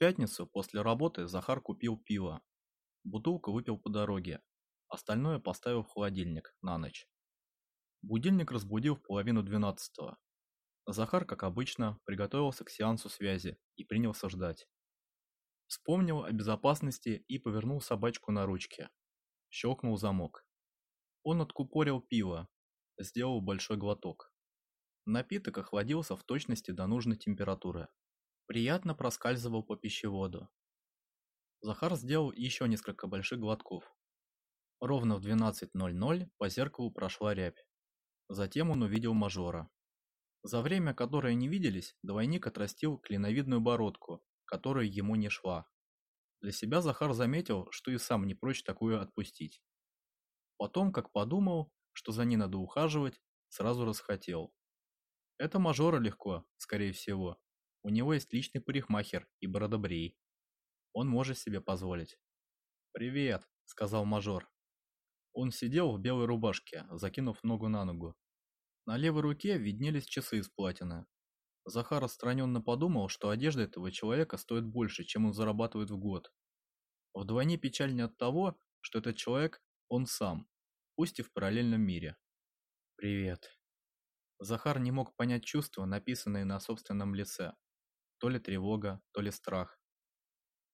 пятницу после работы Захар купил пиво. Бутылку выпил по дороге, остальное поставил в холодильник на ночь. Будильник разбудил в половину двенадцатого. Захар, как обычно, приготовился к сеансу связи и принялся ждать. Вспомнил о безопасности и повернул собачку на ручке. Щелкнул замок. Он откупорил пиво, сделал большой глоток. Напиток охладился в точности до нужной температуры. Приятно проскальзывал по пищеводу. Захар сделал еще несколько больших глотков. Ровно в 12.00 по зеркалу прошла рябь. Затем он увидел мажора. За время, которое не виделись, двойник отрастил клиновидную бородку, которая ему не шла. Для себя Захар заметил, что и сам не прочь такую отпустить. Потом, как подумал, что за ней надо ухаживать, сразу расхотел. Это мажора легко, скорее всего. У него есть личный парикмахер и бородобрей. Он может себе позволить. «Привет», — сказал мажор. Он сидел в белой рубашке, закинув ногу на ногу. На левой руке виднелись часы из платины. Захар отстраненно подумал, что одежда этого человека стоит больше, чем он зарабатывает в год. Вдвойне печальнее от того, что этот человек – он сам, пусть и в параллельном мире. «Привет». Захар не мог понять чувства, написанные на собственном лице. То ли тревога, то ли страх.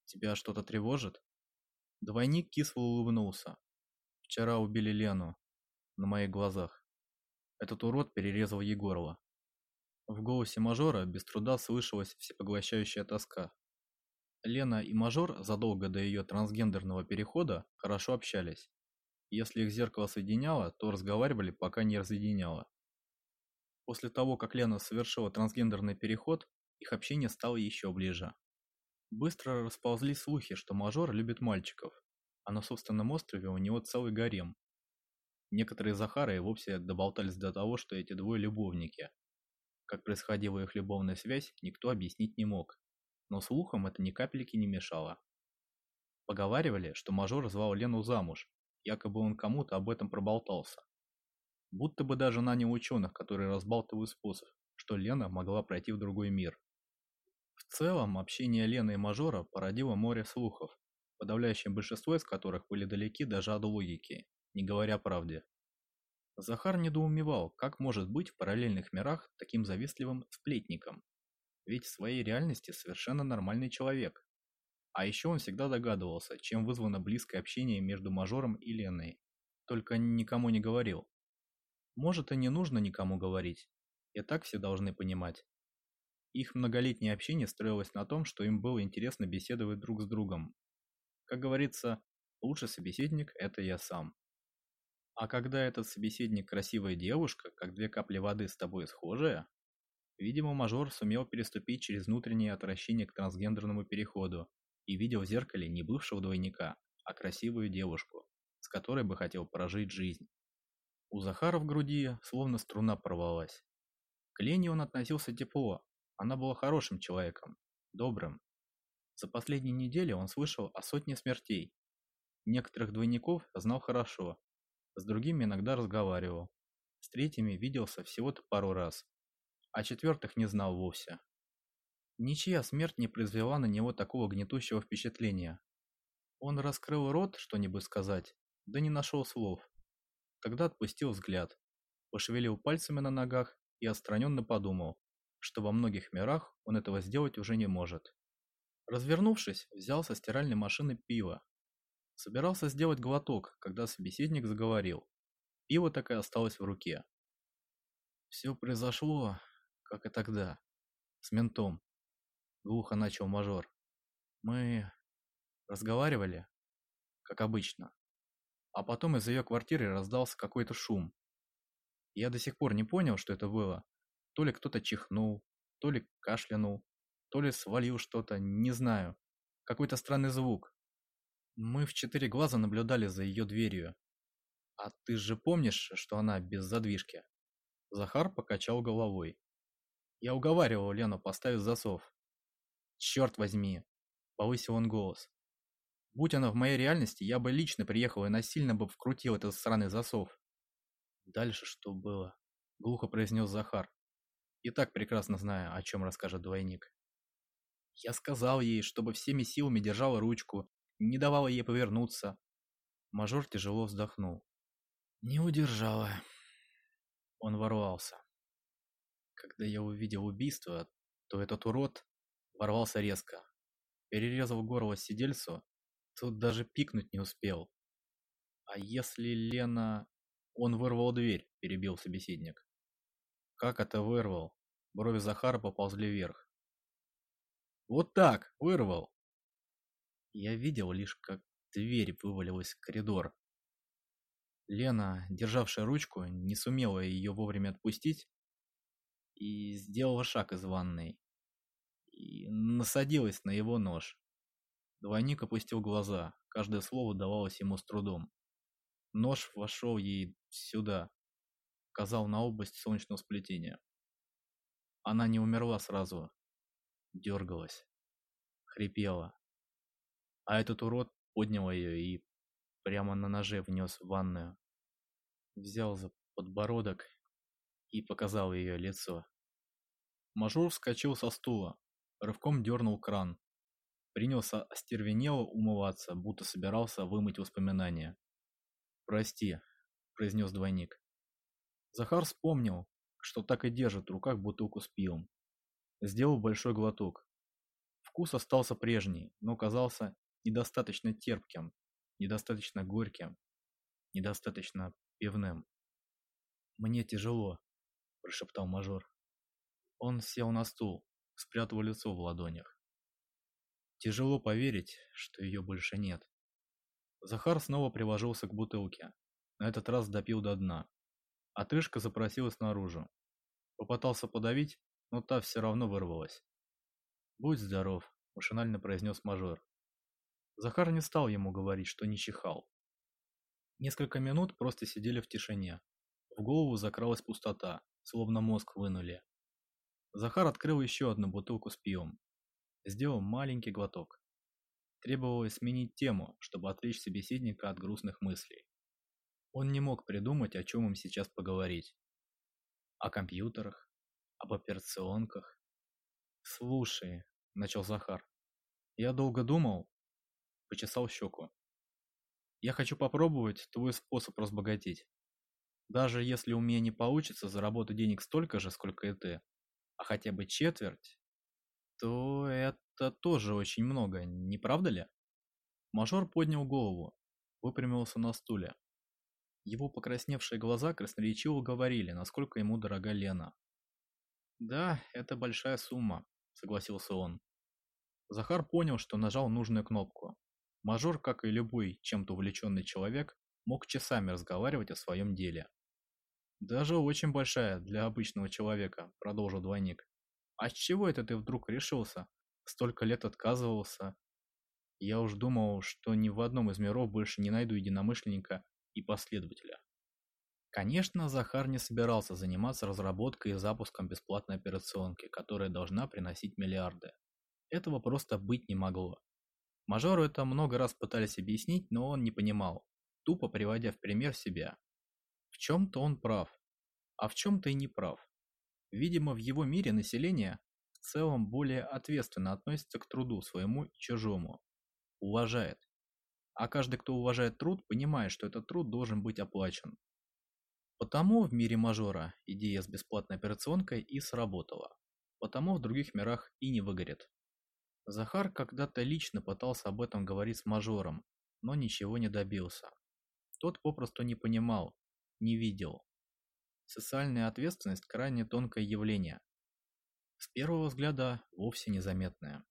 «Тебя что-то тревожит?» Двойник кисло улыбнулся. «Вчера убили Лену. На моих глазах. Этот урод перерезал ей горло. В голосе мажора без труда слышалась всепоглощающая тоска. Лена и мажор задолго до ее трансгендерного перехода хорошо общались. Если их зеркало соединяло, то разговаривали, пока не разъединяло. После того, как Лена совершила трансгендерный переход, их общение стало еще ближе. Быстро расползлись слухи, что мажор любит мальчиков, а на собственном острове у него целый гарем. Некоторые Захары и вовсе доболтались до того, что эти двое любовники, как происходила их любовная связь, никто объяснить не мог, но слухам это ни капельки не мешало. Поговаривали, что мажор звал Лену замуж, якобы он кому-то об этом проболтался. Будто бы даже нанял ученых, которые разбалтывают способ, что Лена могла пройти в другой мир. В целом, общение Лены и мажора породило море слухов, подавляющее большинство из которых были далеки даже от логики, не говоря правде. Захар недоумевал, как может быть в параллельных мирах таким завистливым сплетником. Ведь в своей реальности совершенно нормальный человек. А еще он всегда догадывался, чем вызвано близкое общение между мажором и Леной. Только никому не говорил. Может и не нужно никому говорить. И так все должны понимать. Их многолетнее общение строилось на том, что им было интересно беседовать друг с другом. Как говорится, лучший собеседник – это я сам. А когда этот собеседник красивая девушка, как две капли воды с тобой схожая, видимо, мажор сумел переступить через внутреннее отвращение к трансгендерному переходу и видел в зеркале не бывшего двойника, а красивую девушку, с которой бы хотел прожить жизнь. У Захара в груди словно струна порвалась. К Лене он относился тепло, она была хорошим человеком, добрым. За последние недели он слышал о сотне смертей. Некоторых двойников знал хорошо, с другими иногда разговаривал. С третьими виделся всего-то пару раз. А четвертых не знал вовсе. Ничья смерть не произвела на него такого гнетущего впечатления. Он раскрыл рот что-нибудь сказать, да не нашел слов. Тогда отпустил взгляд, пошевелил пальцами на ногах и отстраненно подумал, что во многих мирах он этого сделать уже не может. Развернувшись, взял со стиральной машины пиво Собирался сделать глоток, когда собеседник заговорил. Пиво так и осталось в руке. Все произошло, как и тогда, с ментом. Глухо начал мажор. Мы разговаривали, как обычно. А потом из ее квартиры раздался какой-то шум. Я до сих пор не понял, что это было. То ли кто-то чихнул, то ли кашлянул, то ли свалил что-то, не знаю. Какой-то странный звук. Мы в четыре глаза наблюдали за ее дверью. А ты же помнишь, что она без задвижки? Захар покачал головой. Я уговаривал Лену поставить засов. Черт возьми, повысил он голос. Будь она в моей реальности, я бы лично приехал и насильно бы вкрутил этот сраный засов. Дальше что было? Глухо произнес Захар. И так прекрасно знаю, о чем расскажет двойник. Я сказал ей, чтобы всеми силами держала ручку, не давала ей повернуться. Мажор тяжело вздохнул. Не удержала. Он ворвался. Когда я увидел убийство, то этот урод ворвался резко. Перерезал горло сидельцу, тут даже пикнуть не успел. А если Лена... Он вырвал дверь, перебил собеседник. Как это вырвал? Брови Захара поползли вверх. Вот так, вырвал. Я видел лишь, как дверь вывалилась в коридор. Лена, державшая ручку, не сумела ее вовремя отпустить и сделала шаг из ванной. И насадилась на его нож. Двойник опустил глаза, каждое слово давалось ему с трудом. Нож вошел ей сюда, указал на область солнечного сплетения. Она не умерла сразу, дергалась, хрипела. А этот урод поднял ее и прямо на ноже внес в ванную. Взял за подбородок и показал ее лицо. Мажор вскочил со стула, рывком дернул кран. Принялся остервенело умываться, будто собирался вымыть воспоминания. «Прости», — произнес двойник. Захар вспомнил, что так и держит в руках бутылку с пивом. Сделал большой глоток. Вкус остался прежний, но казался недостаточно терпким, недостаточно горьким, недостаточно пивным. «Мне тяжело», – прошептал мажор. Он сел на стул, спрятал лицо в ладонях. Тяжело поверить, что ее больше нет. Захар снова приложился к бутылке, на этот раз допил до дна. Отрыжка запросилась наружу. Попытался подавить, но та все равно вырвалась. «Будь здоров», – машинально произнес мажор. Захар не стал ему говорить, что не чихал. Несколько минут просто сидели в тишине. В голову закралась пустота, словно мозг вынули. Захар открыл еще одну бутылку с пивом. Сделал маленький глоток. Требовалось сменить тему, чтобы отвлечь собеседника от грустных мыслей. Он не мог придумать, о чем им сейчас поговорить. О компьютерах, об операционках. «Слушай», — начал Захар, — «я долго думал, почесал щеку. Я хочу попробовать твой способ разбогатеть. Даже если у меня не получится заработать денег столько же, сколько и ты, а хотя бы четверть, то это тоже очень много, не правда ли? Мажор поднял голову, выпрямился на стуле. Его покрасневшие глаза красноречиво говорили, насколько ему дорога Лена. «Да, это большая сумма», — согласился он. Захар понял, что нажал нужную кнопку. Мажор, как и любой чем-то увлеченный человек, мог часами разговаривать о своем деле. «Даже очень большая для обычного человека», – продолжил двойник. «А с чего это ты вдруг решился? Столько лет отказывался. Я уж думал, что ни в одном из миров больше не найду единомышленника и последователя». Конечно, Захар не собирался заниматься разработкой и запуском бесплатной операционки, которая должна приносить миллиарды. Этого просто быть не могло. Мажору это много раз пытались объяснить, но он не понимал, тупо приводя в пример себя. В чем-то он прав, а в чем-то и не прав. Видимо, в его мире население в целом более ответственно относится к труду своему и чужому. Уважает. А каждый, кто уважает труд, понимает, что этот труд должен быть оплачен. Потому в мире мажора идея с бесплатной операционкой и сработала. Потому в других мирах и не выгорит. Захар когда-то лично пытался об этом говорить с мажором, но ничего не добился. Тот попросту не понимал, не видел. Социальная ответственность – крайне тонкое явление. С первого взгляда вовсе незаметное.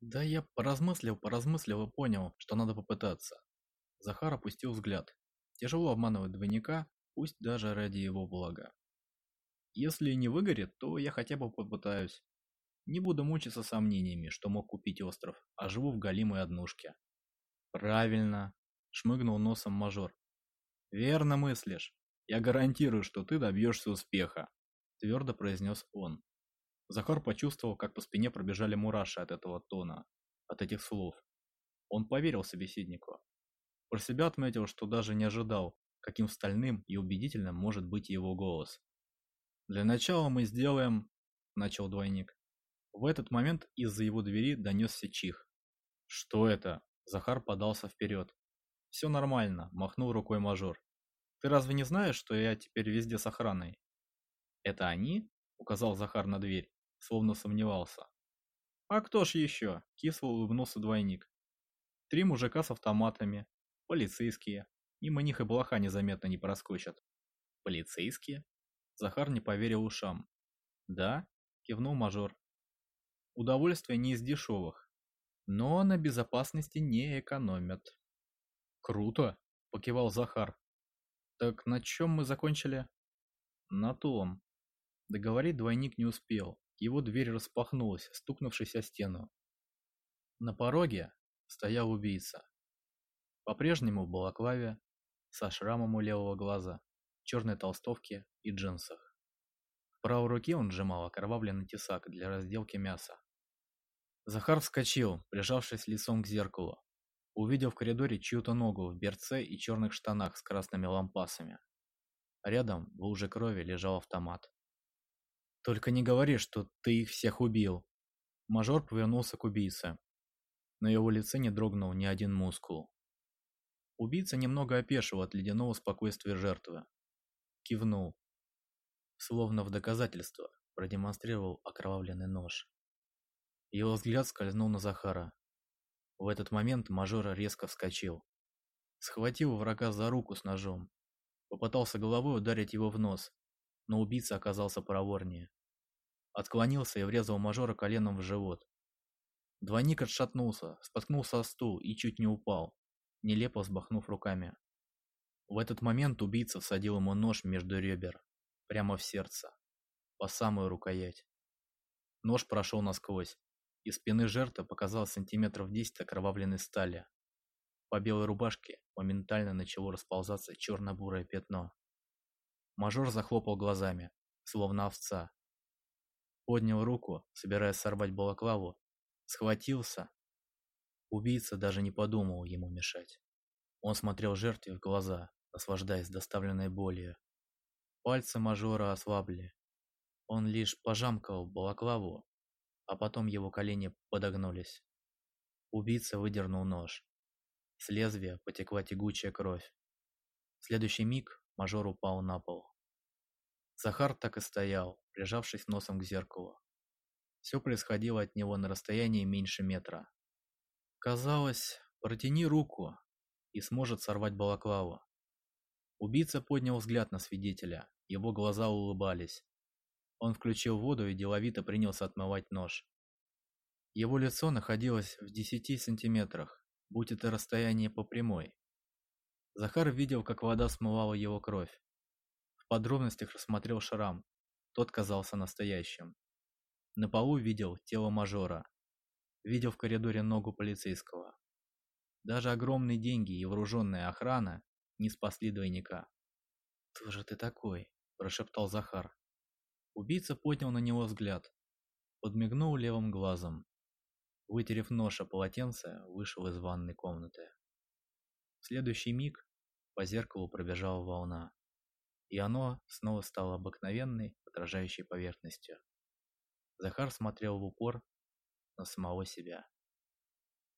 Да я поразмыслил, поразмыслил и понял, что надо попытаться. Захар опустил взгляд. Тяжело обманывать двойника, пусть даже ради его блага. Если не выгорит, то я хотя бы попытаюсь. Не буду мучиться сомнениями, что мог купить остров, а живу в голимой однушке. Правильно, шмыгнул носом мажор. Верно мыслишь. Я гарантирую, что ты добьешься успеха, твердо произнес он. Захар почувствовал, как по спине пробежали мураши от этого тона, от этих слов. Он поверил собеседнику. Про себя отметил, что даже не ожидал, каким стальным и убедительным может быть его голос. «Для начала мы сделаем...» – начал двойник. В этот момент из-за его двери донесся чих. «Что это?» Захар подался вперед. «Все нормально», – махнул рукой мажор. «Ты разве не знаешь, что я теперь везде с охраной?» «Это они?» – указал Захар на дверь, словно сомневался. «А кто ж еще?» – кисло улыбнулся двойник. «Три мужика с автоматами, полицейские, мимо них и блоха незаметно не проскочат». «Полицейские?» Захар не поверил ушам. «Да?» – кивнул мажор. «Удовольствие не из дешевых но на безопасности не экономят. Круто, покивал Захар. Так на чем мы закончили? На том. Договорить двойник не успел. Его дверь распахнулась, стукнувшись о стену. На пороге стоял убийца. По-прежнему в балаклаве, со шрамом у левого глаза, черной толстовке и джинсах. В правой руке он сжимал окровавленный тесак для разделки мяса. Захар вскочил, прижавшись лицом к зеркалу. Увидел в коридоре чью-то ногу в берце и черных штанах с красными лампасами. Рядом в луже крови лежал автомат. «Только не говори, что ты их всех убил!» Мажор повернулся к убийце. На его лице не дрогнул ни один мускул. Убийца немного опешил от ледяного спокойствия жертвы. Кивнул. Словно в доказательство продемонстрировал окровавленный нож. Его взгляд скользнул на Захара. В этот момент мажор резко вскочил. Схватил врага за руку с ножом. Попытался головой ударить его в нос, но убийца оказался проворнее. Отклонился и врезал мажора коленом в живот. Двойник отшатнулся, споткнулся о стул и чуть не упал, нелепо взбахнув руками. В этот момент убийца всадил ему нож между ребер, прямо в сердце, по самую рукоять. Нож прошел насквозь, из спины жертвы показалось сантиметров 10 окровавленной стали. По белой рубашке моментально начало расползаться черно-бурое пятно. Мажор захлопал глазами, словно овца. Поднял руку, собираясь сорвать балаклаву, схватился. Убийца даже не подумал ему мешать. Он смотрел жертве в глаза, наслаждаясь доставленной болью. Пальцы мажора ослабли. Он лишь пожамкал балаклаву, а потом его колени подогнулись. Убийца выдернул нож. С лезвия потекла тягучая кровь. В следующий миг мажор упал на пол. Захар так и стоял, прижавшись носом к зеркалу. Все происходило от него на расстоянии меньше метра. Казалось, протяни руку и сможет сорвать балаклаву. Убийца поднял взгляд на свидетеля, его глаза улыбались. Он включил воду и деловито принялся отмывать нож. Его лицо находилось в 10 сантиметрах, будь это расстояние по прямой. Захар видел, как вода смывала его кровь. Подробностях рассмотрел шрам, тот казался настоящим. На полу видел тело мажора. Видел в коридоре ногу полицейского. Даже огромные деньги и вооруженная охрана не спасли двойника. «Кто же ты такой?» – прошептал Захар. Убийца поднял на него взгляд. Подмигнул левым глазом. Вытерев нож о полотенце, вышел из ванной комнаты. В следующий миг по зеркалу пробежала волна, и оно снова стало обыкновенной, отражающей поверхностью. Захар смотрел в упор на самого себя.